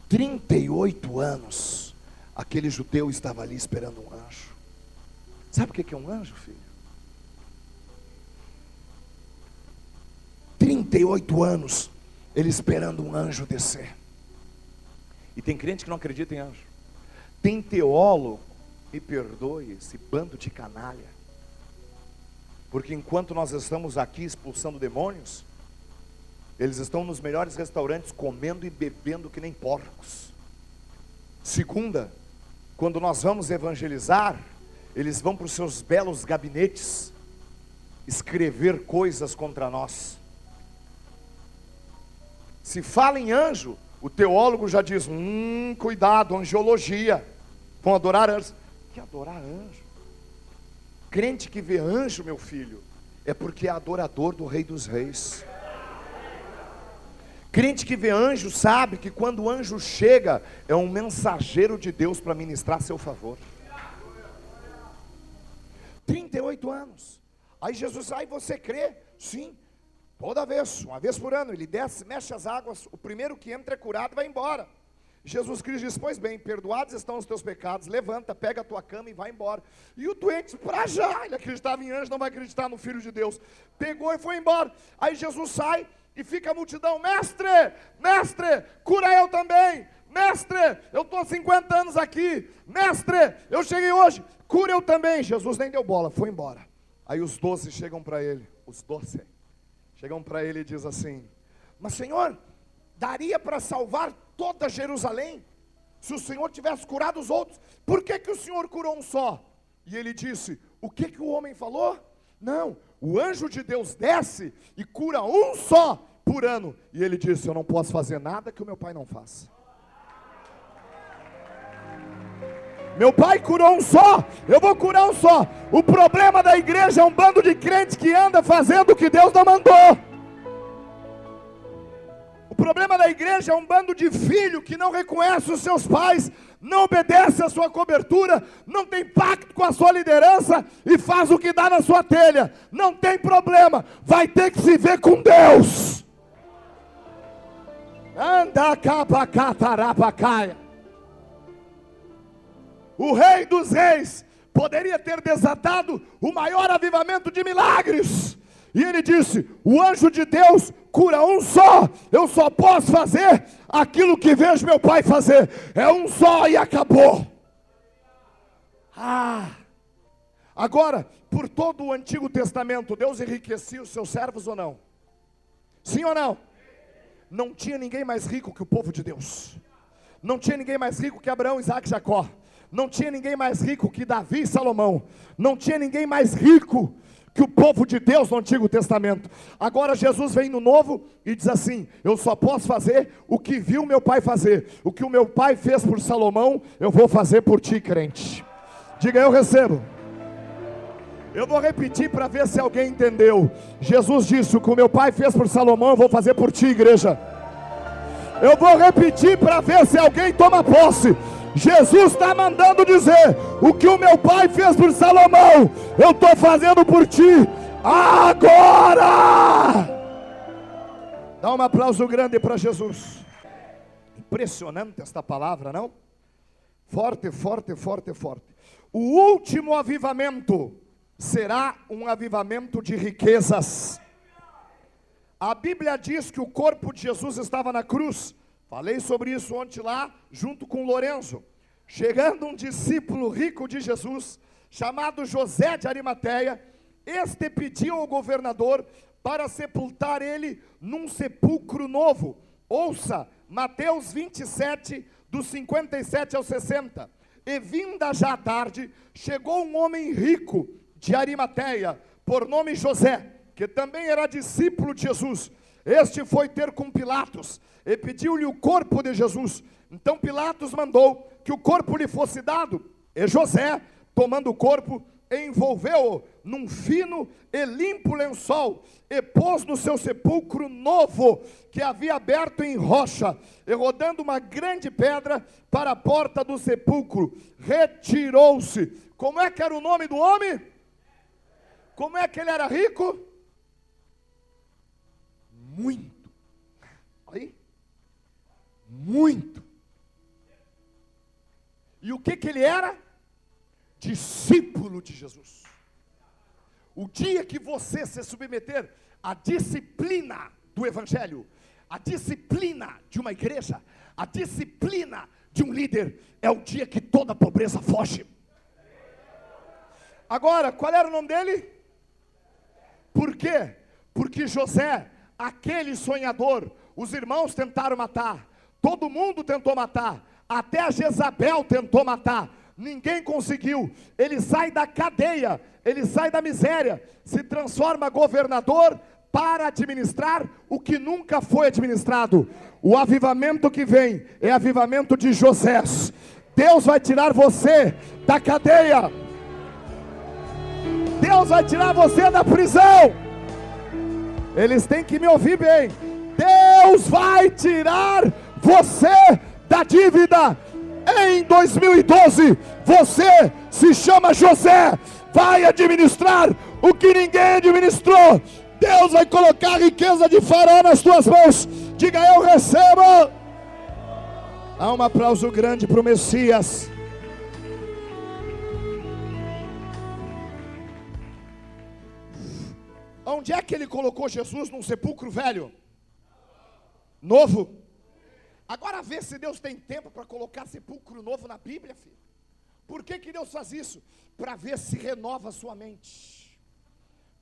38 anos, aquele judeu estava ali esperando um anjo. Sabe o que é um anjo, filho? 38 anos, ele esperando um anjo descer. E tem crente que não acredita em anjo. Tem teólogo, me perdoe, esse bando de canalha. Porque enquanto nós estamos aqui expulsando demônios, eles estão nos melhores restaurantes comendo e bebendo que nem porcos. Segunda, quando nós vamos evangelizar, eles vão para os seus belos gabinetes escrever coisas contra nós. Se fala em anjo, o teólogo já diz: hum, cuidado, angiologia. Vão adorar anjos. Que adorar anjo? Crente que vê anjo, meu filho, é porque é adorador do Rei dos Reis. Crente que vê anjo sabe que quando o anjo chega, é um mensageiro de Deus para ministrar seu favor. 38 anos. Aí Jesus, aí você crê? Sim. Toda vez, uma vez por ano, ele desce, mexe as águas, o primeiro que entra é curado, vai embora. Jesus Cristo diz: Pois bem, perdoados estão os teus pecados, levanta, pega a tua cama e vai embora. E o doente, para já, ele acreditava em anjo, não vai acreditar no Filho de Deus. Pegou e foi embora. Aí Jesus sai e fica a multidão: Mestre, mestre, cura eu também. Mestre, eu estou há 50 anos aqui. Mestre, eu cheguei hoje, cura eu também. Jesus nem deu bola, foi embora. Aí os doze chegam para ele, os doze, chegam para ele e diz assim: Mas Senhor, daria para salvar toda Jerusalém se o Senhor tivesse curado os outros. Por que, que o Senhor curou um só? E ele disse: O que, que o homem falou? Não, o anjo de Deus desce e cura um só por ano. E ele disse: Eu não posso fazer nada que o meu pai não faça. Meu pai curou um só, eu vou curar um só. O problema da igreja é um bando de crentes que anda fazendo o que Deus não mandou. Problema da igreja é um bando de filho que não reconhece os seus pais, não obedece à sua cobertura, não tem pacto com a sua liderança e faz o que dá na sua telha. Não tem problema, vai ter que se ver com Deus. Anda capa catarapacaia. O rei dos reis poderia ter desatado o maior avivamento de milagres. E ele disse: O anjo de Deus cura um só. Eu só posso fazer aquilo que vejo meu pai fazer. É um só e acabou. Ah! Agora, por todo o Antigo Testamento, Deus enriquecia os seus servos ou não? Sim ou não? Não tinha ninguém mais rico que o povo de Deus. Não tinha ninguém mais rico que Abraão, Isaac e Jacó. Não tinha ninguém mais rico que Davi e Salomão. Não tinha ninguém mais rico que o povo de Deus no Antigo Testamento. Agora Jesus vem no Novo e diz assim: Eu só posso fazer o que viu meu pai fazer. O que o meu pai fez por Salomão, eu vou fazer por ti, crente. Diga eu recebo. Eu vou repetir para ver se alguém entendeu. Jesus disse: O que o meu pai fez por Salomão, eu vou fazer por ti, igreja. Eu vou repetir para ver se alguém toma posse. Jesus está mandando dizer: o que o meu pai fez por Salomão, eu estou fazendo por ti agora. Dá um aplauso grande para Jesus. Impressionante esta palavra, não? Forte, forte, forte, forte. O último avivamento será um avivamento de riquezas. A Bíblia diz que o corpo de Jesus estava na cruz Falei sobre isso ontem lá, junto com Lorenzo. Chegando um discípulo rico de Jesus, chamado José de Arimateia, este pediu ao governador para sepultar ele num sepulcro novo. Ouça, Mateus 27, dos 57 ao 60. E vinda já a tarde, chegou um homem rico de Arimateia, por nome José, que também era discípulo de Jesus. Este foi ter com Pilatos e pediu-lhe o corpo de Jesus. Então Pilatos mandou que o corpo lhe fosse dado. E José, tomando o corpo, envolveu-o num fino e limpo lençol e pôs no seu sepulcro novo, que havia aberto em rocha, e rodando uma grande pedra para a porta do sepulcro, retirou-se. Como é que era o nome do homem? Como é que ele era rico? Muito. Aí, muito. E o que que ele era? Discípulo de Jesus. O dia que você se submeter à disciplina do Evangelho, à disciplina de uma igreja, à disciplina de um líder, é o dia que toda pobreza foge. Agora, qual era o nome dele? Por quê? Porque José, aquele sonhador, os irmãos tentaram matar, Todo mundo tentou matar, até a Jezabel tentou matar, ninguém conseguiu. Ele sai da cadeia, ele sai da miséria, se transforma governador para administrar o que nunca foi administrado. O avivamento que vem é avivamento de José. Deus vai tirar você da cadeia. Deus vai tirar você da prisão. Eles têm que me ouvir bem. Deus vai tirar você da dívida. Em 2012, você se chama José, vai administrar o que ninguém administrou. Deus vai colocar a riqueza de Faraó nas tuas mãos. Diga eu recebo. Há um aplauso grande para o Messias. Onde é que ele colocou Jesus num sepulcro velho? Novo. Agora vê se Deus tem tempo para colocar sepulcro novo na Bíblia, filho. Por que, que Deus faz isso? Para ver se renova a sua mente.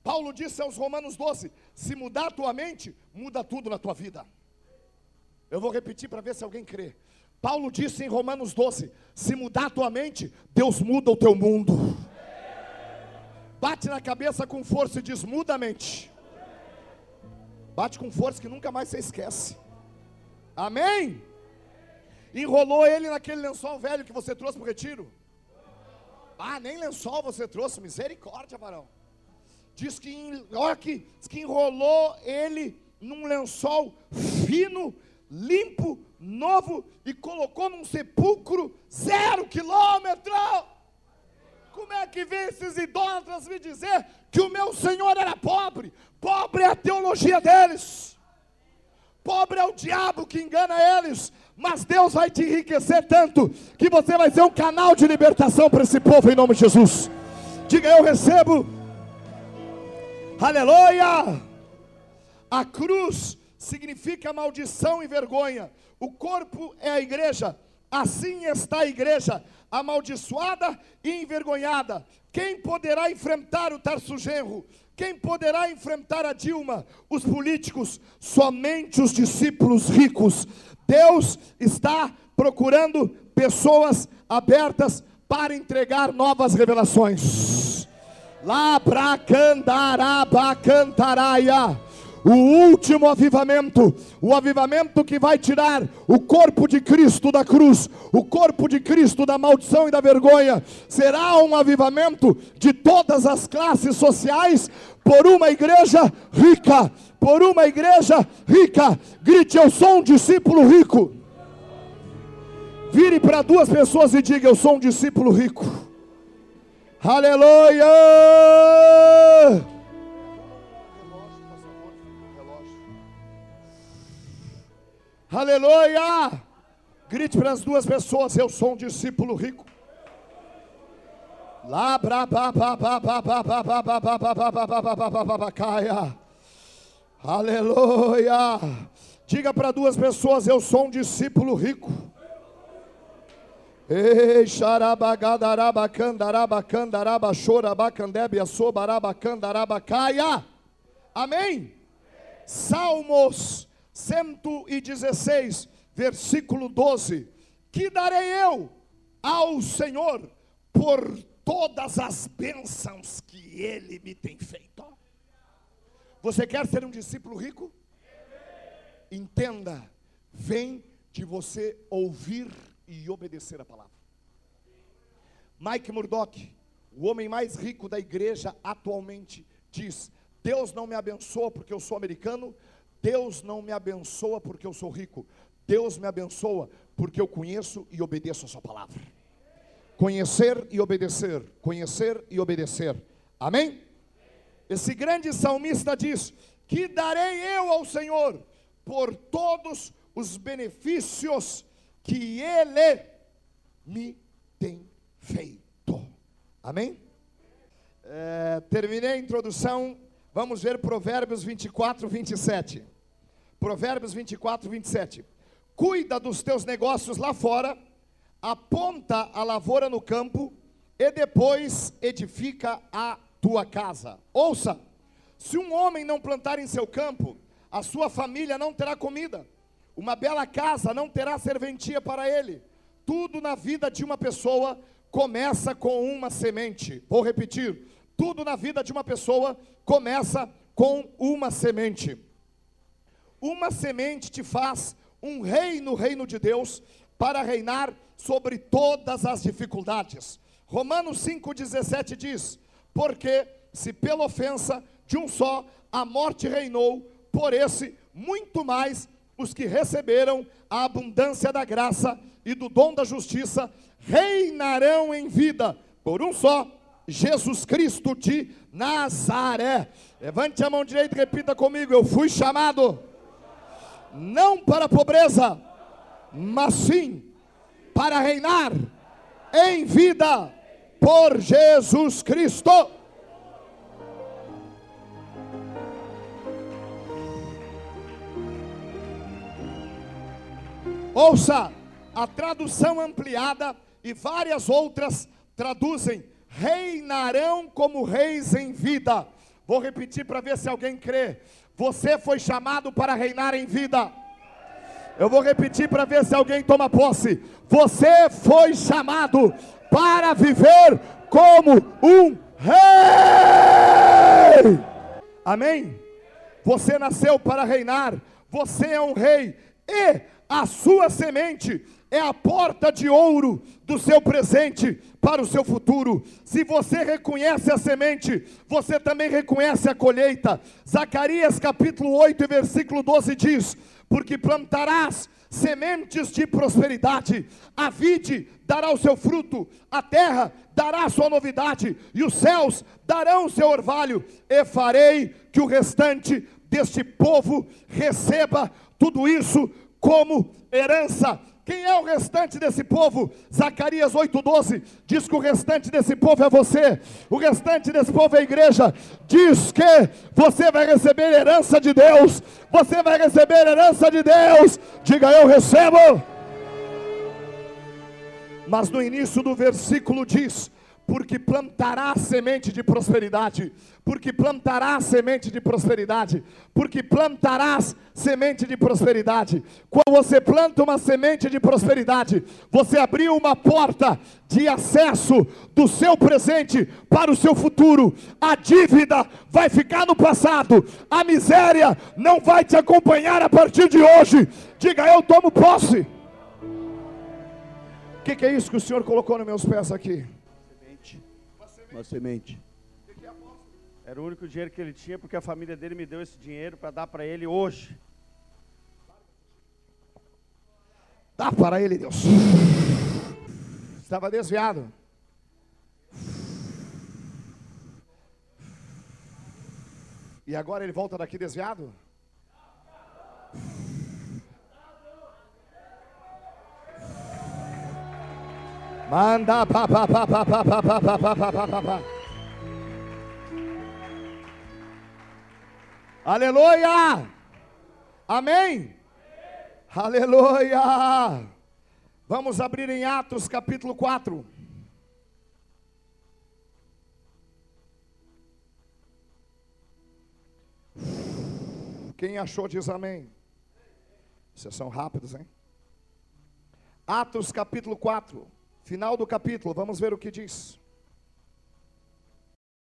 Paulo disse aos Romanos 12: se mudar a tua mente, muda tudo na tua vida. Eu vou repetir para ver se alguém crê. Paulo disse em Romanos 12: se mudar a tua mente, Deus muda o teu mundo. Bate na cabeça com força e diz: muda a mente. Bate com força que nunca mais você esquece. Amém? Enrolou ele naquele lençol velho que você trouxe para o retiro. Ah, nem lençol você trouxe, misericórdia, varão. Diz que, olha diz que enrolou ele num lençol fino, limpo, novo e colocou num sepulcro zero quilômetro. Como é que vem esses idólatras me dizer que o meu Senhor era pobre? Pobre é a teologia deles. Pobre é o diabo que engana eles. Mas Deus vai te enriquecer tanto que você vai ser um canal de libertação para esse povo em nome de Jesus. Diga eu recebo. Aleluia! A cruz significa maldição e vergonha. O corpo é a igreja. Assim está a igreja amaldiçoada e envergonhada. Quem poderá enfrentar o Tarso Genro? Quem poderá enfrentar a Dilma? Os políticos, somente os discípulos ricos. Deus está procurando pessoas abertas para entregar novas revelações. Lá pra cantaraia o último avivamento, o avivamento que vai tirar o corpo de Cristo da cruz, o corpo de Cristo da maldição e da vergonha, será um avivamento de todas as classes sociais por uma igreja rica, por uma igreja rica. Grite: Eu sou um discípulo rico. Vire para duas pessoas e diga: Eu sou um discípulo rico. Aleluia! Aleluia! Grite para as duas pessoas: Eu sou um discípulo rico. Aleluia! Diga para duas pessoas: Eu sou um discípulo rico. Ei, xarabagadarabacandaraba, candaraba, chorabacandebe, sobaraba, caia. Amém? Salmos 116, versículo 12: Que darei eu ao Senhor por todas as bênçãos que Ele me tem feito? Você quer ser um discípulo rico? Entenda, vem de você ouvir e obedecer a palavra. Mike Murdock, o homem mais rico da igreja atualmente, diz: Deus não me abençoa porque eu sou americano, Deus não me abençoa porque eu sou rico. Deus me abençoa porque eu conheço e obedeço a Sua palavra. Conhecer e obedecer, conhecer e obedecer. Amém? Esse grande salmista diz: Que darei eu ao Senhor por todos os benefícios que Ele me tem feito. Amém? É, terminei a introdução Vamos ver Provérbios 24, 27. Provérbios 24, 27. Cuida dos teus negócios lá fora, aponta a lavoura no campo e depois edifica a tua casa. Ouça: se um homem não plantar em seu campo, a sua família não terá comida, uma bela casa não terá serventia para ele. Tudo na vida de uma pessoa começa com uma semente. Vou repetir: tudo na vida de uma pessoa começa com uma semente. Uma semente te faz um rei no reino de Deus para reinar sobre todas as dificuldades. Romanos 5,17 diz: Porque se pela ofensa de um só a morte reinou, por esse muito mais os que receberam a abundância da graça e do dom da justiça reinarão em vida por um só Jesus Cristo de Nazaré. Levante a mão direita e repita comigo: Eu fui chamado não para a pobreza, mas sim para reinar em vida por Jesus Cristo. Ouça, a tradução ampliada e várias outras traduzem reinarão como reis em vida. Vou repetir para ver se alguém crê. Você foi chamado para reinar em vida. Eu vou repetir para ver se alguém toma posse. Você foi chamado para viver como um rei. Amém? Você nasceu para reinar. Você é um rei. E a sua semente é a porta de ouro do seu presente para o seu futuro. Se você reconhece a semente, você também reconhece a colheita. Zacarias capítulo 8, versículo 12 diz: Porque plantarás sementes de prosperidade, a vide dará o seu fruto, a terra dará a sua novidade, e os céus darão o seu orvalho, e farei que o restante deste povo receba tudo isso como herança. Quem é o restante desse povo? Zacarias 8,12 diz que o restante desse povo é você, o restante desse povo é a igreja. Diz que você vai receber herança de Deus, você vai receber herança de Deus. Diga eu recebo. Mas no início do versículo diz: porque plantará semente de prosperidade, porque plantarás semente de prosperidade, porque plantarás semente de prosperidade. Quando você planta uma semente de prosperidade, você abriu uma porta de acesso do seu presente para o seu futuro. A dívida vai ficar no passado, a miséria não vai te acompanhar a partir de hoje. Diga eu tomo posse. O que, que é isso que o Senhor colocou nos meus pés aqui? Uma semente. Era o único dinheiro que ele tinha, porque a família dele me deu esse dinheiro para dar para ele hoje. Dá para ele, Deus. Estava desviado. E agora ele volta daqui desviado? Manda pa pa pa pa pa pa pa pa pa pa pa pa. Aleluia! Amém? Aleluia! Vamos abrir em Atos capítulo 4. Quem achou diz amém. Vocês são rápidos, hein? Atos capítulo 4. Final do capítulo, vamos ver o que diz.